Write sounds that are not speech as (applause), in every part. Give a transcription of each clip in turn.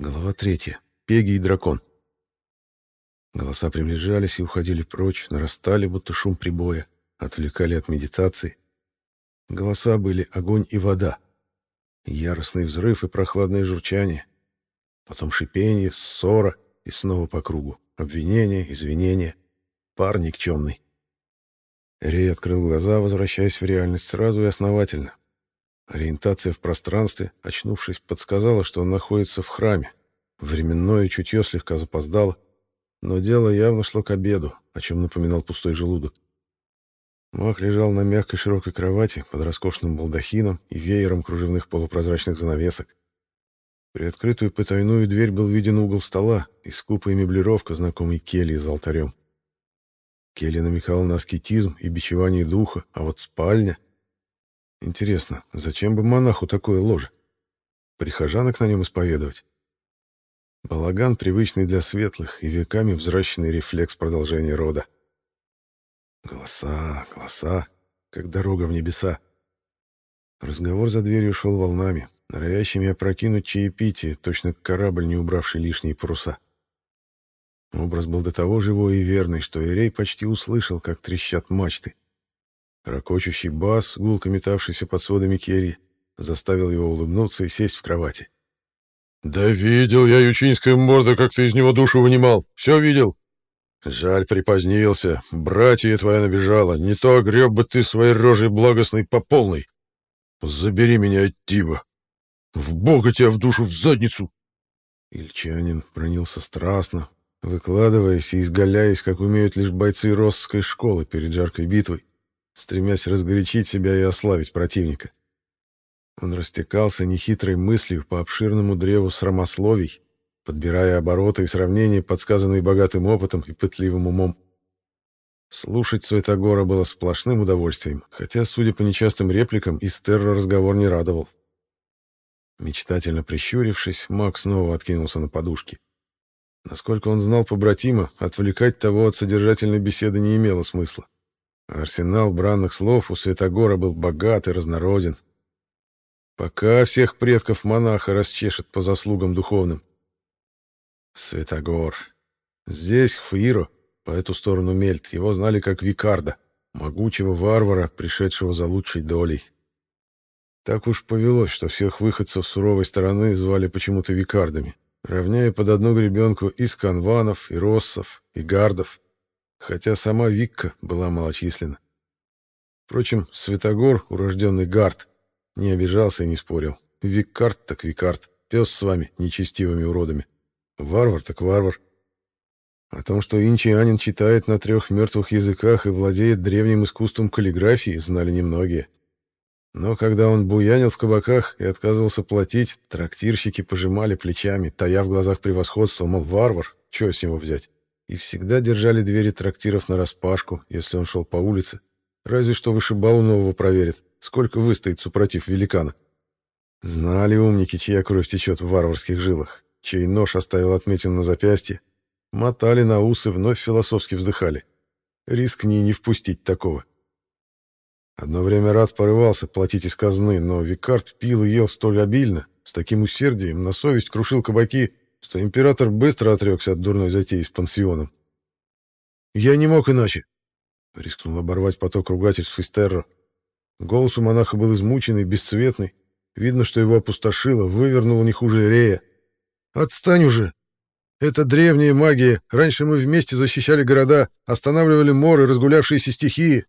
Глава третья. Пеги и дракон. Голоса приближались и уходили прочь, нарастали, будто шум прибоя, отвлекали от медитации. Голоса были огонь и вода. Яростный взрыв и прохладное журчание. Потом шипение, ссора и снова по кругу. Обвинение, извинения. Пар никчемный. Рей открыл глаза, возвращаясь в реальность сразу и основательно. Ориентация в пространстве, очнувшись, подсказала, что он находится в храме. Временное чутье слегка запоздало, но дело явно шло к обеду, о чем напоминал пустой желудок. Мах лежал на мягкой широкой кровати под роскошным балдахином и веером кружевных полупрозрачных занавесок. Приоткрытую потайную дверь был виден угол стола и скупая меблировка знакомой кельи за алтарем. Келья намекала на аскетизм и бичевание духа, а вот спальня... Интересно, зачем бы монаху такое ложе? Прихожанок на нем исповедовать? Балаган, привычный для светлых и веками взращенный рефлекс продолжения рода. Голоса, голоса, как дорога в небеса. Разговор за дверью шел волнами, норовящими опрокинуть чаепитие, точно корабль, не убравший лишние паруса. Образ был до того живой и верный, что Ирей почти услышал, как трещат мачты. Рокочущий бас, гулко метавшийся под сводами кельи, заставил его улыбнуться и сесть в кровати. «Да видел я, ючинская морда, как ты из него душу вынимал. Все видел. Жаль, припозднился. Братья твоя набежала. Не то огреб бы ты своей рожей благостной по полной. Забери меня от Тиба. В бога тебя в душу, в задницу!» Ильчанин бронился страстно, выкладываясь и изгаляясь, как умеют лишь бойцы Россской школы перед жаркой битвой стремясь разгорячить себя и ославить противника. Он растекался нехитрой мыслью по обширному древу срамословий, подбирая обороты и сравнения, подсказанные богатым опытом и пытливым умом. Слушать Суэтагора было сплошным удовольствием, хотя, судя по нечастым репликам, из терра разговор не радовал. Мечтательно прищурившись, Мак снова откинулся на подушки. Насколько он знал побратима, отвлекать того от содержательной беседы не имело смысла. Арсенал бранных слов у Святогора был богат и разнороден. Пока всех предков монаха расчешет по заслугам духовным. Святогор. Здесь Хфиро, по эту сторону Мельт, его знали как Викарда, могучего варвара, пришедшего за лучшей долей. Так уж повелось, что всех выходцев суровой стороны звали почему-то Викардами, равняя под одну гребенку и сканванов, и россов, и гардов хотя сама Викка была малочисленна. Впрочем, Светогор, урожденный Гард, не обижался и не спорил. Виккард так Викард, пес с вами, нечестивыми уродами. Варвар так варвар. О том, что инчианин читает на трех мертвых языках и владеет древним искусством каллиграфии, знали немногие. Но когда он буянил в кабаках и отказывался платить, трактирщики пожимали плечами, тая в глазах превосходство, мол, варвар, что с него взять и всегда держали двери трактиров нараспашку, если он шел по улице. Разве что вышибалу нового проверит, сколько выстоит супротив великана. Знали умники, чья кровь течет в варварских жилах, чей нож оставил отметину на запястье, мотали на усы, вновь философски вздыхали. Рискни не впустить такого. Одно время Рад порывался платить из казны, но Викард пил и ел столь обильно, с таким усердием, на совесть крушил кабаки, что император быстро отрекся от дурной затеи с пансионом. «Я не мог иначе!» — рискнул оборвать поток ругательств из терра. Голос у монаха был измученный, бесцветный. Видно, что его опустошило, вывернуло не хуже Рея. «Отстань уже! Это древняя магия. Раньше мы вместе защищали города, останавливали моры, разгулявшиеся стихии».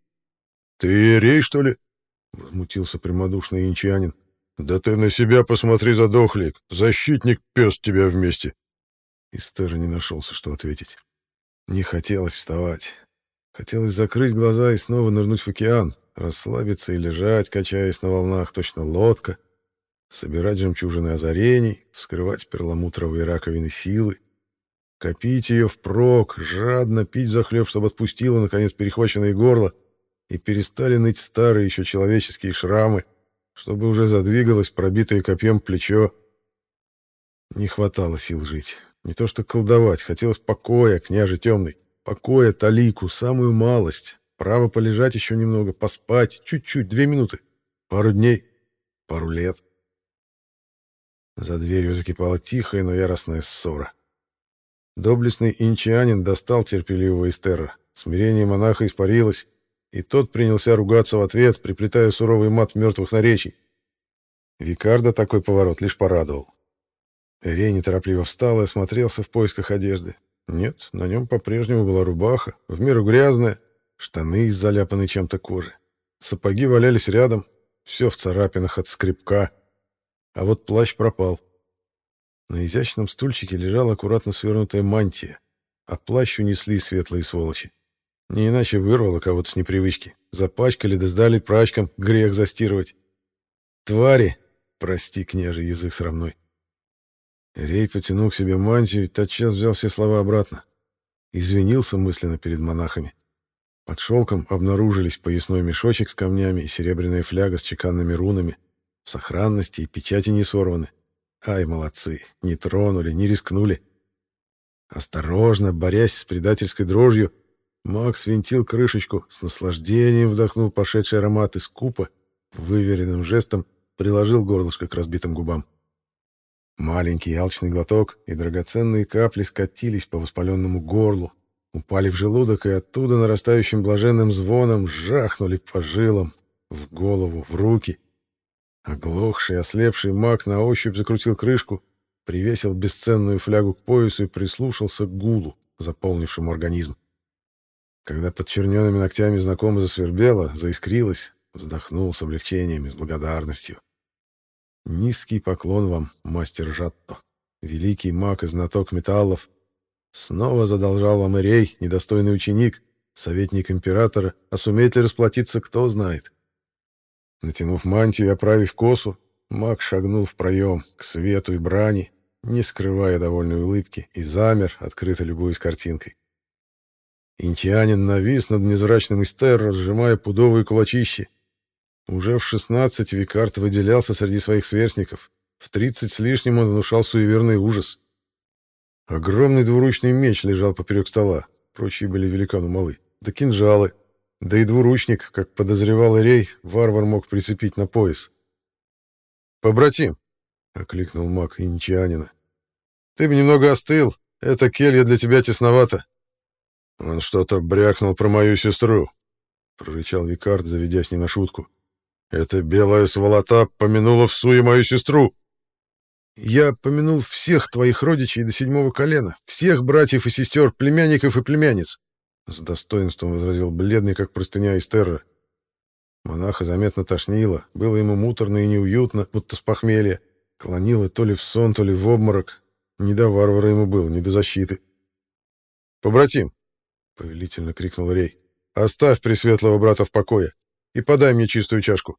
«Ты Рей, что ли?» — возмутился прямодушный янчанин. «Да ты на себя посмотри, задохлик! Защитник пес тебя вместе!» Истер не нашелся, что ответить. Не хотелось вставать. Хотелось закрыть глаза и снова нырнуть в океан, расслабиться и лежать, качаясь на волнах, точно лодка, собирать жемчужины озарений, вскрывать перламутровые раковины силы, копить ее впрок, жадно пить захлеб, чтобы отпустило, наконец, перехваченное горло, и перестали ныть старые еще человеческие шрамы, чтобы уже задвигалось пробитое копьем плечо. Не хватало сил жить. Не то что колдовать, хотелось покоя, княже темный. Покоя, талику, самую малость. Право полежать еще немного, поспать, чуть-чуть, две минуты. Пару дней, пару лет. За дверью закипала тихая, но яростная ссора. Доблестный инчанин достал терпеливого Эстера. Смирение монаха испарилось, и тот принялся ругаться в ответ, приплетая суровый мат мертвых наречий. Викарда такой поворот лишь порадовал. Эрей неторопливо встал и осмотрелся в поисках одежды. Нет, на нем по-прежнему была рубаха, в меру грязная, штаны из заляпанной чем-то кожи. Сапоги валялись рядом, все в царапинах от скребка. А вот плащ пропал. На изящном стульчике лежала аккуратно свернутая мантия, а плащ унесли светлые сволочи. Не иначе вырвало кого-то с непривычки. Запачкали да сдали прачкам, грех застирывать. Твари! Прости, княже, язык срамной. Рей потянул к себе мантию и тотчас взял все слова обратно. Извинился мысленно перед монахами. Под шелком обнаружились поясной мешочек с камнями и серебряная фляга с чеканными рунами. В сохранности и печати не сорваны. Ай, молодцы, не тронули, не рискнули. Осторожно, борясь с предательской дрожью, Макс винтил крышечку, с наслаждением вдохнул пошедший аромат из купа, выверенным жестом приложил горлышко к разбитым губам. Маленький алчный глоток, и драгоценные капли скатились по воспаленному горлу, упали в желудок и оттуда нарастающим блаженным звоном жахнули по жилам, в голову, в руки. Оглохший, ослепший маг на ощупь закрутил крышку, привесил бесценную флягу к поясу и прислушался к гулу, заполнившему организм. Когда под черненными ногтями знакомо засвербело, заискрилось, вздохнул с облегчением и с благодарностью. Низкий поклон вам, мастер Жатто, великий маг и знаток металлов. Снова задолжал вам Ирей, недостойный ученик, советник императора, а сумеет ли расплатиться, кто знает. Натянув мантию и оправив косу, маг шагнул в проем, к свету и брани, не скрывая довольной улыбки, и замер, открыто любуясь картинкой. Интианин навис над незрачным Истер, сжимая пудовые кулачищи. Уже в шестнадцать Викарт выделялся среди своих сверстников. В тридцать с лишним он внушал суеверный ужас. Огромный двуручный меч лежал поперек стола, прочие были великану малы, да кинжалы, да и двуручник, как подозревал Ирей, варвар мог прицепить на пояс. «Побратим!» — окликнул маг инчанина. «Ты бы немного остыл, эта келья для тебя тесновата. «Он что-то брякнул про мою сестру», — прорычал Викард, заведясь не на шутку. «Эта белая сволота помянула в суе мою сестру». «Я помянул всех твоих родичей до седьмого колена, всех братьев и сестер, племянников и племянниц», — с достоинством возразил бледный, как простыня из терра. Монаха заметно тошнило, было ему муторно и неуютно, будто с похмелья. Клонило то ли в сон, то ли в обморок. Не до варвара ему было, не до защиты. «Побратим, повелительно крикнул Рей. Оставь пресветлого брата в покое и подай мне чистую чашку.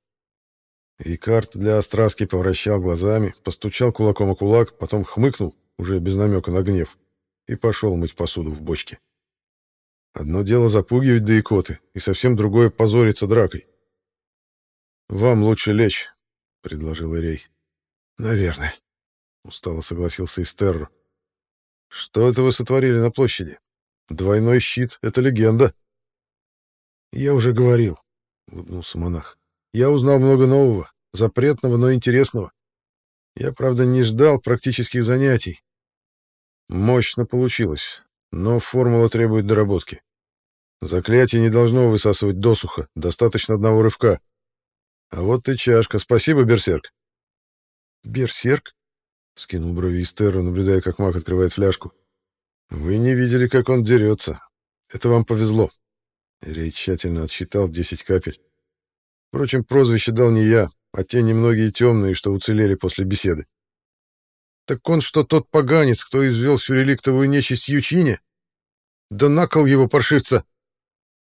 Викард для остраски повращал глазами, постучал кулаком о кулак, потом хмыкнул, уже без намека на гнев, и пошел мыть посуду в бочке. Одно дело запугивать да икоты, и совсем другое — позориться дракой. «Вам лучше лечь», — предложил Ирей. «Наверное», — устало согласился Истерро. «Что это вы сотворили на площади? Двойной щит — это легенда. Я уже говорил, — улыбнулся монах. Я узнал много нового, запретного, но интересного. Я, правда, не ждал практических занятий. Мощно получилось, но формула требует доработки. Заклятие не должно высасывать досуха, достаточно одного рывка. А вот и чашка. Спасибо, берсерк. Берсерк? — скинул брови Истерра, наблюдая, как маг открывает фляжку. «Вы не видели, как он дерется. Это вам повезло». Рей тщательно отсчитал 10 капель. Впрочем, прозвище дал не я, а те немногие темные, что уцелели после беседы. «Так он что, тот поганец, кто извел всю реликтовую нечисть Ючине? Да накол его паршивца!»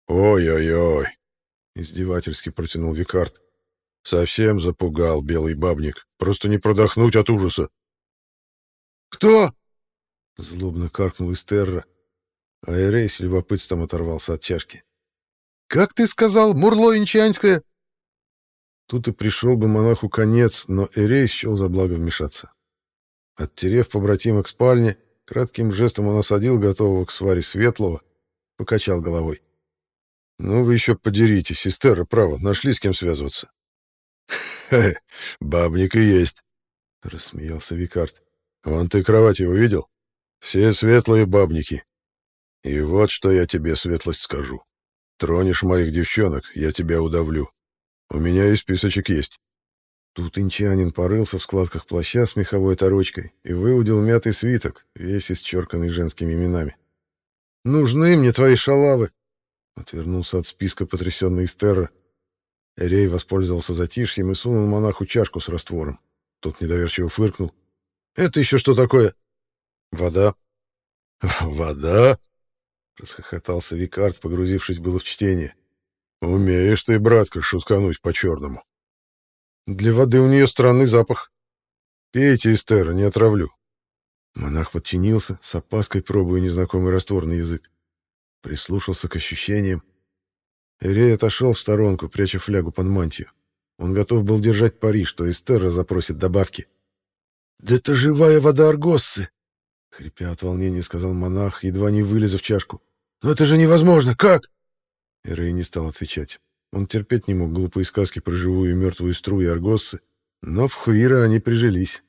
«Ой-ой-ой!» — издевательски протянул Викард. «Совсем запугал белый бабник. Просто не продохнуть от ужаса». «Кто?» Злобно каркнул Эстерра, а Эрей с любопытством оторвался от чашки. «Как ты сказал, Мурло Инчанское?» Тут и пришел бы монаху конец, но Эрей счел за благо вмешаться. Оттерев побратима к спальне, кратким жестом он осадил готового к сваре светлого, покачал головой. «Ну вы еще подеритесь, сестера, право, нашли с кем связываться». «Хе, бабник и есть», Рассмеялся Викард. Вон ты кровать его видел? Все светлые бабники. И вот что я тебе, светлость, скажу. Тронешь моих девчонок, я тебя удавлю. У меня и списочек есть. Тут инчанин порылся в складках плаща с меховой торочкой и выудил мятый свиток, весь исчерканный женскими именами. «Нужны мне твои шалавы!» Отвернулся от списка потрясенный Стерра. Рей воспользовался затишьем и сунул монаху чашку с раствором. Тот недоверчиво фыркнул. «Это еще что такое?» «Вода». (laughs) «Вода?» — расхохотался Викард, погрузившись было в чтение. «Умеешь ты, братка, шуткануть по-черному». Для воды у нее странный запах. Пейте, Эстера, не отравлю. Монах подчинился, с опаской пробуя незнакомый раствор на язык. Прислушался к ощущениям. Эрей отошел в сторонку, пряча флягу под мантию. Он готов был держать пари, что Эстера запросит добавки. «Да это живая вода Аргоссы!» Хрипя от волнения, сказал монах, едва не вылезав чашку. «Но это же невозможно! Как?» Эрей не стал отвечать. Он терпеть не мог глупые сказки про живую и мертвую стру и аргоссы, но в Хуира они прижились.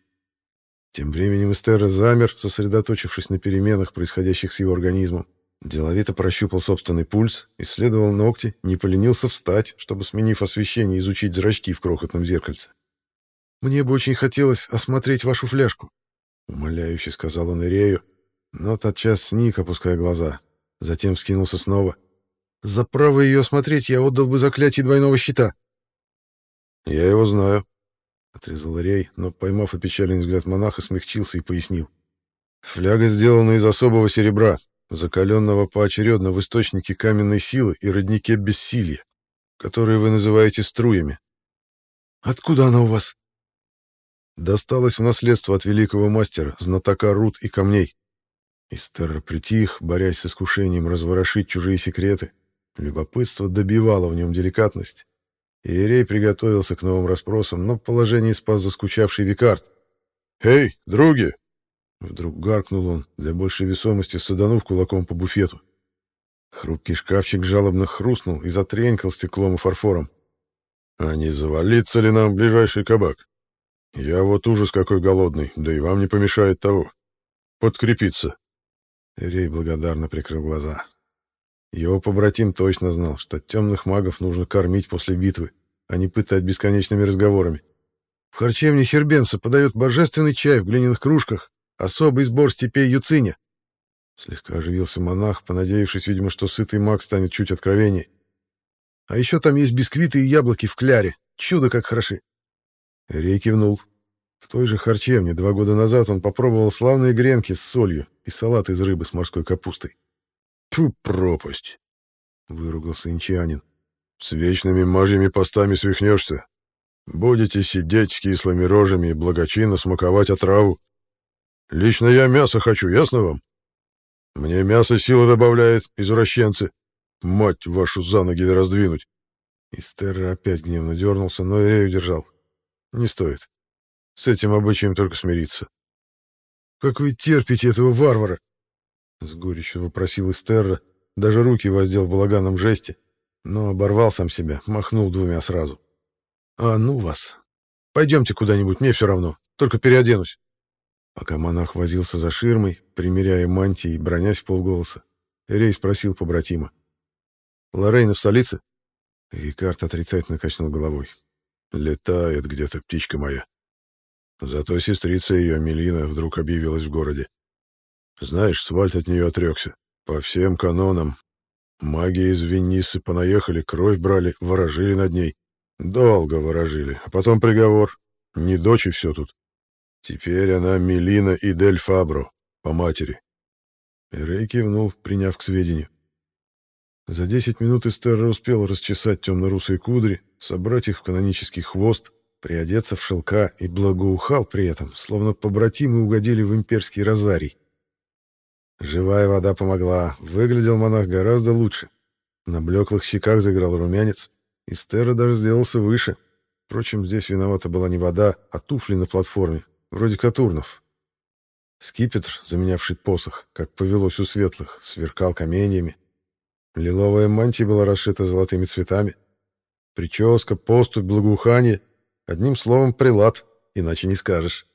Тем временем Эстера замер, сосредоточившись на переменах, происходящих с его организмом. Деловито прощупал собственный пульс, исследовал ногти, не поленился встать, чтобы, сменив освещение, изучить зрачки в крохотном зеркальце. «Мне бы очень хотелось осмотреть вашу фляжку», — умоляюще сказал он Ирею, но тотчас сник, опуская глаза. Затем вскинулся снова. За право ее осмотреть я отдал бы заклятие двойного щита. Я его знаю, отрезал Рей, но, поймав опечаленный взгляд монаха, смягчился и пояснил. Фляга сделана из особого серебра, закаленного поочередно в источнике каменной силы и роднике бессилия, которые вы называете струями. Откуда она у вас? Досталась в наследство от великого мастера, знатока руд и камней. Истерра притих, борясь с искушением разворошить чужие секреты, Любопытство добивало в нем деликатность. Иерей приготовился к новым расспросам, но положение спас заскучавший Викард. «Эй, други!» Вдруг гаркнул он, для большей весомости саданув кулаком по буфету. Хрупкий шкафчик жалобно хрустнул и затренькал стеклом и фарфором. «А не завалится ли нам ближайший кабак? Я вот ужас какой голодный, да и вам не помешает того. Подкрепиться». Рей благодарно прикрыл глаза. Его побратим точно знал, что темных магов нужно кормить после битвы, а не пытать бесконечными разговорами. В харчевне Хербенса подают божественный чай в глиняных кружках, особый сбор степей Юциня. Слегка оживился монах, понадеявшись, видимо, что сытый маг станет чуть откровеннее. А еще там есть бисквиты и яблоки в кляре. Чудо как хороши. Рей кивнул. В той же харчевне два года назад он попробовал славные гренки с солью и салат из рыбы с морской капустой. Тьфу, пропасть! — выругался инчанин. — С вечными мажьими постами свихнешься. Будете сидеть с кислыми рожами и благочинно смаковать отраву. Лично я мясо хочу, ясно вам? Мне мясо силы добавляет, извращенцы. Мать вашу за ноги раздвинуть. Истерра опять гневно дернулся, но Ирей удержал. Не стоит. С этим обычаем только смириться. «Как вы терпите этого варвара?» С горечью вопросил Эстерра, даже руки воздел в балаганом жесте, но оборвал сам себя, махнул двумя сразу. «А ну вас! Пойдемте куда-нибудь, мне все равно, только переоденусь». Пока монах возился за ширмой, примеряя мантии и бронясь в полголоса, Рей спросил побратима. «Лорейна в столице?» Викард отрицательно качнул головой. «Летает где-то птичка моя. Зато сестрица ее, Мелина, вдруг объявилась в городе. Знаешь, Свальт от нее отрекся. По всем канонам. Маги из Веннисы понаехали, кровь брали, ворожили над ней. Долго ворожили, а потом приговор. Не дочь и все тут. Теперь она Мелина и Дель Фабро, по матери. Рей кивнул, приняв к сведению. За десять минут Эстерра успел расчесать темно-русые кудри, собрать их в канонический хвост, приодеться в шелка и благоухал при этом, словно побратимы угодили в имперский розарий. Живая вода помогла. Выглядел монах гораздо лучше. На блеклых щеках заиграл румянец. И Стера даже сделался выше. Впрочем, здесь виновата была не вода, а туфли на платформе, вроде катурнов. Скипетр, заменявший посох, как повелось у светлых, сверкал каменьями. Лиловая мантия была расшита золотыми цветами. Прическа, поступь, благоухание. Одним словом, прилад, иначе не скажешь.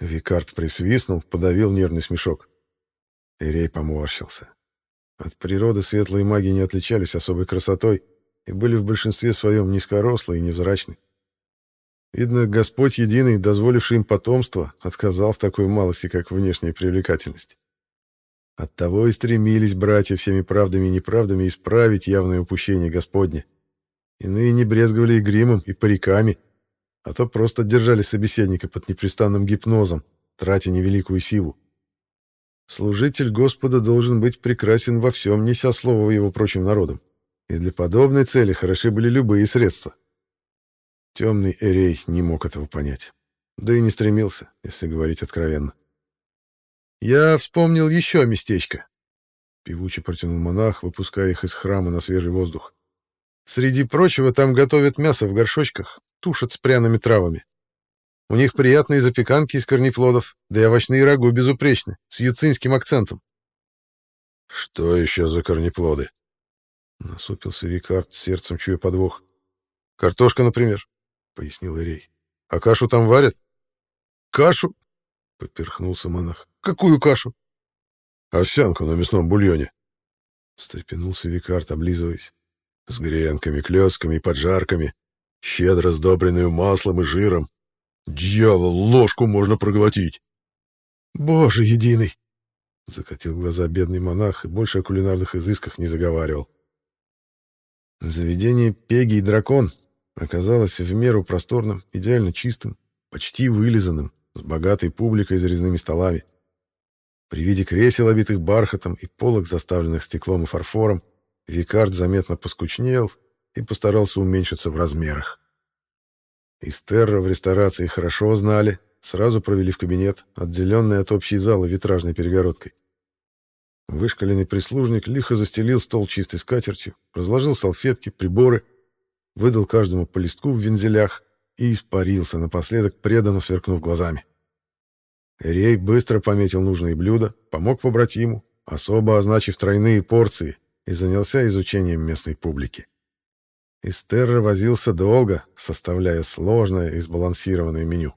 Викард присвистнул, подавил нервный смешок. Ирей поморщился. От природы светлые маги не отличались особой красотой и были в большинстве своем низкорослые и невзрачны. Видно, Господь Единый, дозволивший им потомство, отказал в такой малости, как внешняя привлекательность. Оттого и стремились братья всеми правдами и неправдами исправить явное упущение Господне. Иные не брезговали и гримом, и париками, а то просто держали собеседника под непрестанным гипнозом, тратя невеликую силу. Служитель Господа должен быть прекрасен во всем, неся слово его прочим народам. И для подобной цели хороши были любые средства. Темный Эрей не мог этого понять. Да и не стремился, если говорить откровенно. «Я вспомнил еще местечко», — певуче протянул монах, выпуская их из храма на свежий воздух. «Среди прочего там готовят мясо в горшочках, тушат с пряными травами. У них приятные запеканки из корнеплодов, да и овощные рагу безупречны, с юцинским акцентом. «Что еще за корнеплоды?» Насупился Викард, сердцем чуя подвох. «Картошка, например», — пояснил Ирей. «А кашу там варят?» «Кашу?» — поперхнулся монах. «Какую кашу?» «Овсянку на мясном бульоне», — встрепенулся Викард, облизываясь. «С гренками, клёсками и поджарками, щедро сдобренную маслом и жиром, Дьявол, ложку можно проглотить. Боже единый! Закатил глаза бедный монах и больше о кулинарных изысках не заговаривал. Заведение «Пеги и дракон» оказалось в меру просторным, идеально чистым, почти вылизанным, с богатой публикой и резными столами. При виде кресел, обитых бархатом, и полок, заставленных стеклом и фарфором, Викард заметно поскучнел и постарался уменьшиться в размерах. Из в ресторации хорошо знали, сразу провели в кабинет, отделенный от общей залы витражной перегородкой. Вышкаленный прислужник лихо застелил стол чистой скатертью, разложил салфетки, приборы, выдал каждому по листку в вензелях и испарился напоследок, преданно сверкнув глазами. Рей быстро пометил нужные блюда, помог побратиму, особо означив тройные порции, и занялся изучением местной публики. Истерра возился долго, составляя сложное и сбалансированное меню.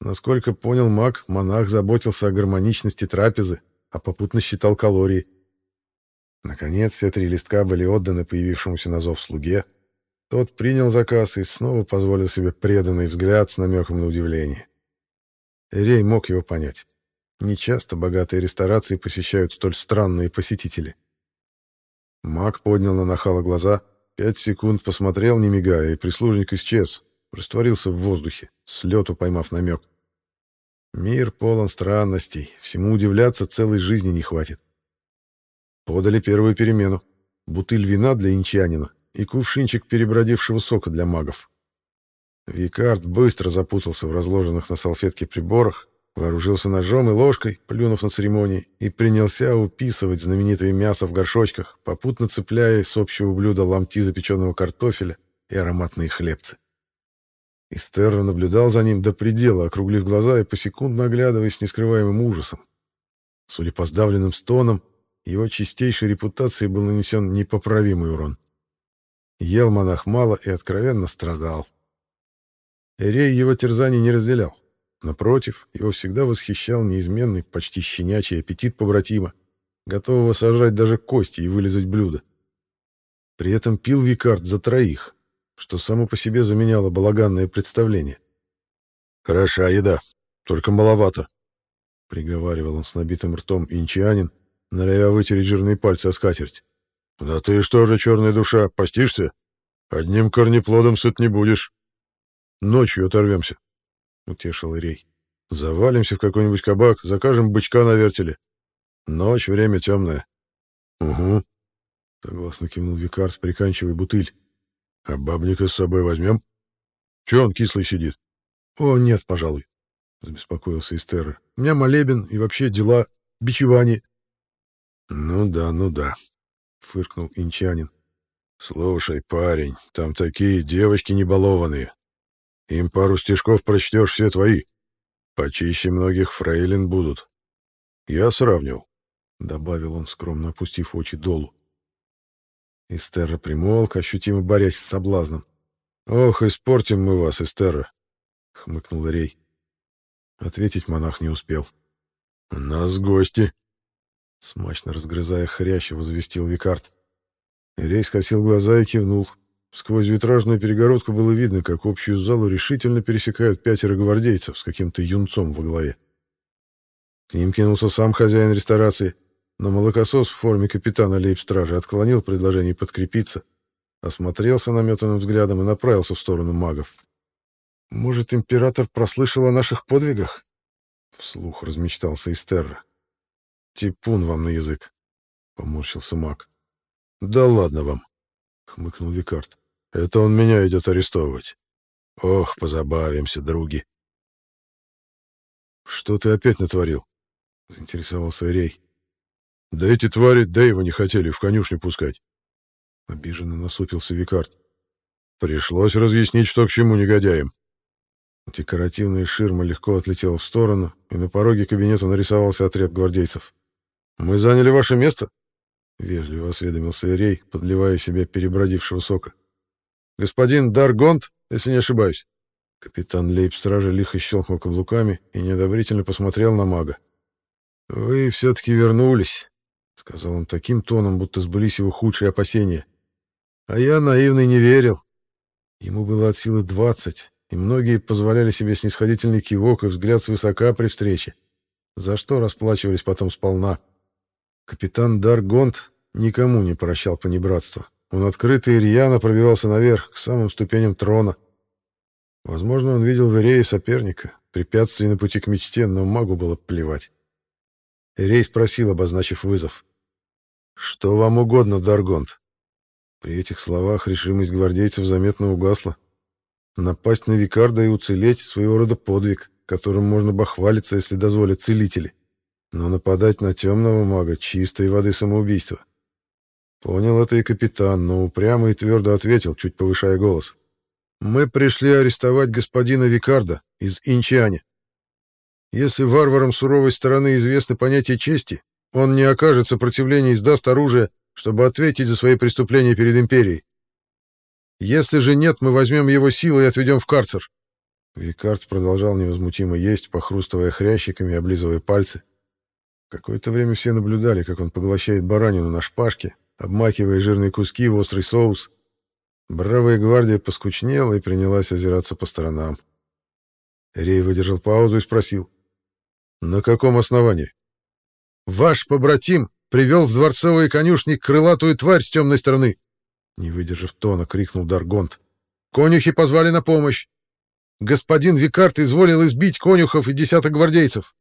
Насколько понял маг, монах заботился о гармоничности трапезы, а попутно считал калории. Наконец, все три листка были отданы появившемуся на зов слуге. Тот принял заказ и снова позволил себе преданный взгляд с намеком на удивление. Эрей мог его понять. Нечасто богатые ресторации посещают столь странные посетители. Маг поднял на нахала глаза — Пять секунд посмотрел, не мигая, и прислужник исчез, растворился в воздухе, с лету поймав намек. Мир полон странностей, всему удивляться целой жизни не хватит. Подали первую перемену. Бутыль вина для инчанина и кувшинчик перебродившего сока для магов. Викард быстро запутался в разложенных на салфетке приборах, Вооружился ножом и ложкой, плюнув на церемонии, и принялся уписывать знаменитое мясо в горшочках, попутно цепляя с общего блюда ломти запеченного картофеля и ароматные хлебцы. Истерра наблюдал за ним до предела, округлив глаза и посекундно оглядываясь с нескрываемым ужасом. Судя по сдавленным стонам, его чистейшей репутации был нанесен непоправимый урон. Ел монах мало и откровенно страдал. Эрей его терзаний не разделял. Напротив, его всегда восхищал неизменный, почти щенячий аппетит побратима, готового сожрать даже кости и вылезать блюдо. При этом пил Викард за троих, что само по себе заменяло балаганное представление. «Хороша еда, только маловато», — приговаривал он с набитым ртом инчанин, норовя вытереть жирные пальцы о скатерть. «Да ты что же, черная душа, постишься? Одним корнеплодом сыт не будешь. Ночью оторвемся». — утешил Ирей. «Завалимся в какой-нибудь кабак, закажем бычка на вертеле. Ночь, время темное». «Угу», — согласно кивнул Викарс, приканчивая бутыль. «А бабника с собой возьмем? Че он кислый сидит?» «О, нет, пожалуй», — забеспокоился Истерра. «У меня молебен и вообще дела, бичевание». «Ну да, ну да», — фыркнул инчанин. «Слушай, парень, там такие девочки небалованные. Им пару стишков прочтешь все твои. Почище многих фрейлин будут. Я сравнил, — добавил он, скромно опустив очи долу. Эстера примолк, ощутимо борясь с соблазном. «Ох, испортим мы вас, Эстера!» — хмыкнул Рей. Ответить монах не успел. «У нас гости!» Смачно разгрызая хрящ, возвестил Викард. Ирей скосил глаза и кивнул. Сквозь витражную перегородку было видно, как общую залу решительно пересекают пятеро гвардейцев с каким-то юнцом во главе. К ним кинулся сам хозяин ресторации, но молокосос в форме капитана лейб-стражи отклонил предложение подкрепиться, осмотрелся наметанным взглядом и направился в сторону магов. «Может, император прослышал о наших подвигах?» — вслух размечтался Истерра. «Типун вам на язык», — поморщился маг. «Да ладно вам», — хмыкнул Викард. «Это он меня идет арестовывать. Ох, позабавимся, други». «Что ты опять натворил?» — заинтересовался Рей. «Да эти твари Дэйва не хотели в конюшню пускать». Обиженно насупился Викард. «Пришлось разъяснить, что к чему негодяям». Декоративная ширма легко отлетела в сторону, и на пороге кабинета нарисовался отряд гвардейцев. «Мы заняли ваше место?» — вежливо осведомился Ирей, подливая себе перебродившего сока. «Господин Даргонт, если не ошибаюсь». Капитан лейб-стражи лихо щелкнул каблуками и неодобрительно посмотрел на мага. «Вы все-таки вернулись», — сказал он таким тоном, будто сбылись его худшие опасения. «А я наивный не верил. Ему было от силы двадцать, и многие позволяли себе снисходительный кивок и взгляд свысока при встрече, за что расплачивались потом сполна. Капитан Даргонт никому не прощал понебратства. Он открыто и рьяно пробивался наверх, к самым ступеням трона. Возможно, он видел в Ирее соперника, препятствий на пути к мечте, но магу было плевать. Ирей спросил, обозначив вызов. «Что вам угодно, Даргонт?» При этих словах решимость гвардейцев заметно угасла. Напасть на Викарда и уцелеть — своего рода подвиг, которым можно бахвалиться, если дозволят целители. Но нападать на темного мага — чистой воды самоубийство. Понял это и капитан, но упрямо и твердо ответил, чуть повышая голос. «Мы пришли арестовать господина Викарда из Инчиани. Если варварам суровой стороны известны понятия чести, он не окажет сопротивления и сдаст оружие, чтобы ответить за свои преступления перед империей. Если же нет, мы возьмем его силой и отведем в карцер. Викард продолжал невозмутимо есть, похрустывая хрящиками и облизывая пальцы. Какое-то время все наблюдали, как он поглощает баранину на шпажке, обмакивая жирные куски в острый соус. Бравая гвардия поскучнела и принялась озираться по сторонам. Рей выдержал паузу и спросил. «На каком основании?» «Ваш побратим привел в дворцовые конюшни крылатую тварь с темной стороны. Не выдержав тона, крикнул Даргонт. «Конюхи позвали на помощь! Господин Викарт изволил избить конюхов и десяток гвардейцев.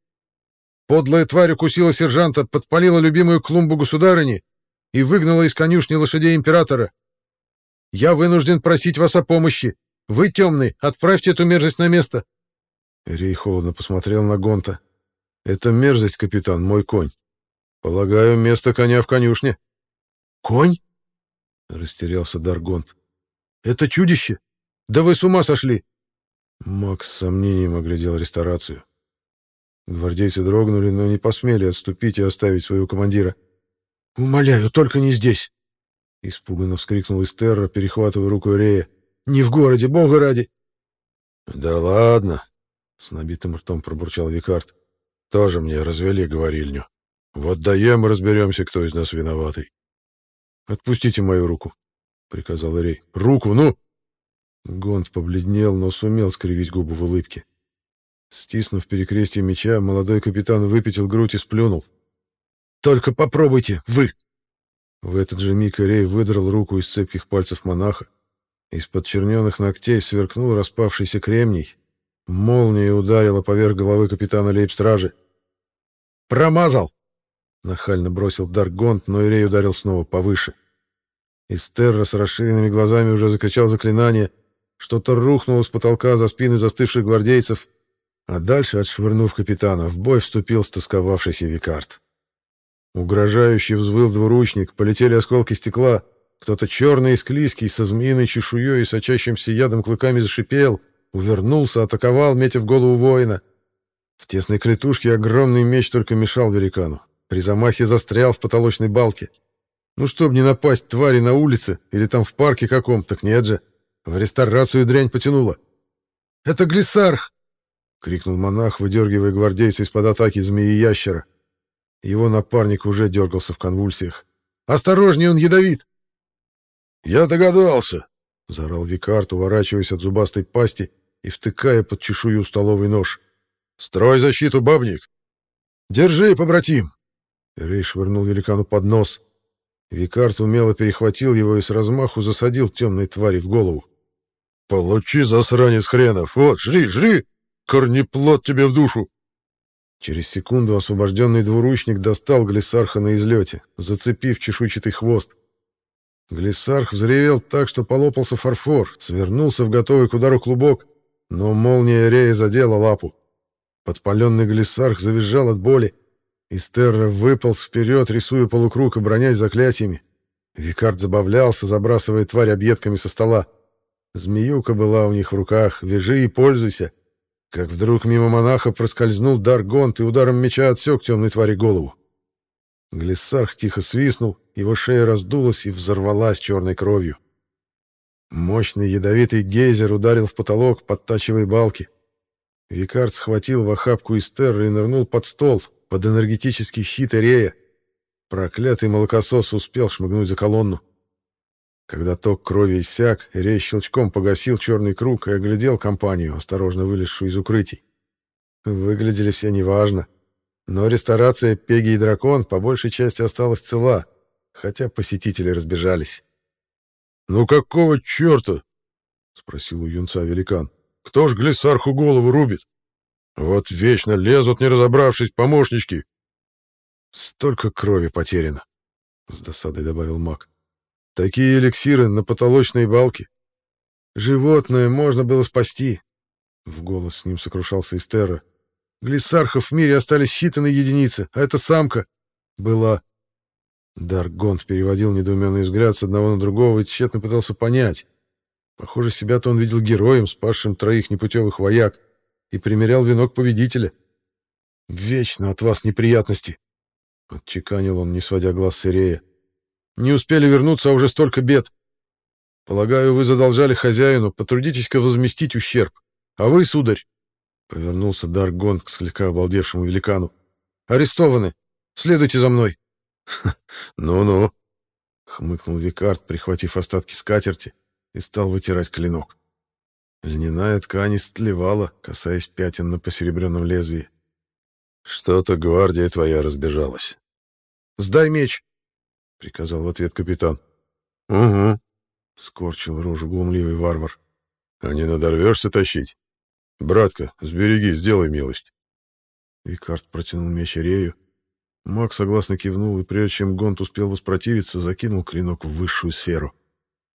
Подлая тварь укусила сержанта, подпалила любимую клумбу государыни и выгнала из конюшни лошадей императора. Я вынужден просить вас о помощи. Вы, темный, отправьте эту мерзость на место. Рей холодно посмотрел на Гонта. Это мерзость, капитан, мой конь. Полагаю, место коня в конюшне. Конь? Растерялся Даргонт. «Это чудище! Да вы с ума сошли!» Макс с сомнением оглядел ресторацию. Гвардейцы дрогнули, но не посмели отступить и оставить своего командира. «Умоляю, только не здесь!» Испуганно вскрикнул Истерра, перехватывая руку Рея. «Не в городе, бога ради!» «Да ладно!» — с набитым ртом пробурчал Викард. «Тоже мне развели говорильню. Вот даем и разберемся, кто из нас виноватый». «Отпустите мою руку», — приказал Рей. «Руку, ну!» Гонт побледнел, но сумел скривить губы в улыбке. Стиснув перекрестие меча, молодой капитан выпятил грудь и сплюнул. «Только попробуйте, вы!» В этот же миг Рей выдрал руку из цепких пальцев монаха. Из-под черненых ногтей сверкнул распавшийся кремний. Молния ударила поверх головы капитана лейб-стражи. «Промазал!» Нахально бросил Даргонт, но Ирей ударил снова повыше. Истерра с расширенными глазами уже закричал заклинание. Что-то рухнуло с потолка за спины застывших гвардейцев, а дальше, отшвырнув капитана, в бой вступил стосковавшийся Викард. Угрожающий взвыл двуручник, полетели осколки стекла, кто-то черный и склизкий, со змеиной чешуей и сочащимся ядом клыками зашипел, увернулся, атаковал, метя в голову воина. В тесной клетушке огромный меч только мешал великану. При замахе застрял в потолочной балке. Ну, чтоб не напасть твари на улице или там в парке каком, так нет же. В ресторацию дрянь потянула. «Это глиссарх!» крикнул монах, выдергивая гвардейца из-под атаки змеи-ящера. Его напарник уже дергался в конвульсиях. «Осторожнее, он ядовит!» «Я догадался!» — заорал Викард, уворачиваясь от зубастой пасти и втыкая под чешую столовый нож. «Строй защиту, бабник!» «Держи, побратим!» Рей швырнул великану под нос. Викард умело перехватил его и с размаху засадил темной твари в голову. «Получи, засранец хренов! Вот, жри, жри! Корнеплод тебе в душу!» Через секунду освобожденный двуручник достал Глиссарха на излете, зацепив чешуйчатый хвост. Глиссарх взревел так, что полопался фарфор, свернулся в готовый к удару клубок, но молния Рея задела лапу. Подпаленный Глиссарх завизжал от боли, и Стерра выполз вперед, рисуя полукруг и бронясь заклятиями. Викард забавлялся, забрасывая тварь объедками со стола. Змеюка была у них в руках, вяжи и пользуйся. Как вдруг мимо монаха проскользнул Даргонт и ударом меча отсек темной твари голову. Глиссарх тихо свистнул, его шея раздулась и взорвалась черной кровью. Мощный ядовитый гейзер ударил в потолок, подтачивая балки. Викард схватил в охапку Истерра и нырнул под стол, под энергетический щит Эрея. Проклятый молокосос успел шмыгнуть за колонну. Когда ток крови иссяк, Рей щелчком погасил черный круг и оглядел компанию, осторожно вылезшую из укрытий. Выглядели все неважно. Но ресторация «Пеги и дракон» по большей части осталась цела, хотя посетители разбежались. «Ну какого черта?» — спросил у юнца великан. «Кто ж глиссарху голову рубит? Вот вечно лезут, не разобравшись, помощнички!» «Столько крови потеряно!» — с досадой добавил маг. Такие эликсиры на потолочной балке. Животное можно было спасти. В голос с ним сокрушался Истера. Глиссархов в мире остались считанные единицы, а эта самка была... Даргонт переводил недоуменный взгляд с одного на другого и тщетно пытался понять. Похоже, себя-то он видел героем, спасшим троих непутевых вояк, и примерял венок победителя. «Вечно от вас неприятности!» — отчеканил он, не сводя глаз с Ирея. Не успели вернуться, а уже столько бед. Полагаю, вы задолжали хозяину, потрудитесь-ка возместить ущерб. А вы, сударь, — повернулся Даргон к слегка обалдевшему великану, — арестованы. Следуйте за мной. (laughs) Ну-ну, — хмыкнул Викард, прихватив остатки скатерти, и стал вытирать клинок. Льняная ткань истлевала, касаясь пятен на посеребренном лезвии. Что-то гвардия твоя разбежалась. «Сдай меч!» — приказал в ответ капитан. «Угу», — скорчил рожу глумливый варвар. «А не надорвешься тащить? Братка, сбереги, сделай милость». Викард протянул меч Рею. Маг согласно кивнул, и прежде чем Гонт успел воспротивиться, закинул клинок в высшую сферу.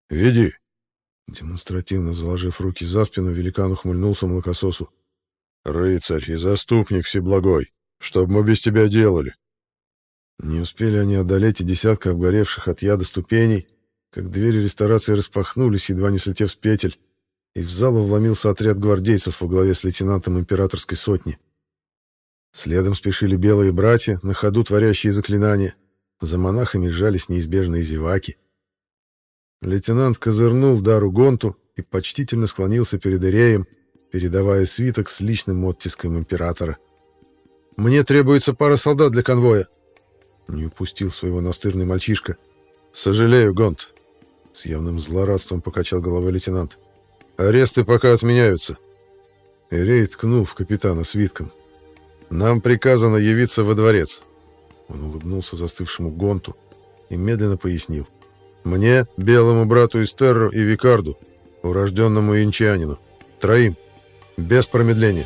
«Веди!» Демонстративно заложив руки за спину, великан ухмыльнулся молокососу. «Рыцарь и заступник всеблагой, что бы мы без тебя делали?» Не успели они одолеть и десятка обгоревших от яда ступеней, как двери ресторации распахнулись, едва не слетев с петель, и в залу вломился отряд гвардейцев во главе с лейтенантом императорской сотни. Следом спешили белые братья, на ходу творящие заклинания. За монахами сжались неизбежные зеваки. Лейтенант козырнул дару Гонту и почтительно склонился перед Иреем, передавая свиток с личным оттиском императора. «Мне требуется пара солдат для конвоя», не упустил своего настырный мальчишка. «Сожалею, Гонт!» С явным злорадством покачал головой лейтенант. «Аресты пока отменяются!» Эрей ткнул в капитана свитком. «Нам приказано явиться во дворец!» Он улыбнулся застывшему Гонту и медленно пояснил. «Мне, белому брату Истерру и Викарду, урожденному инчанину, троим, без промедления!»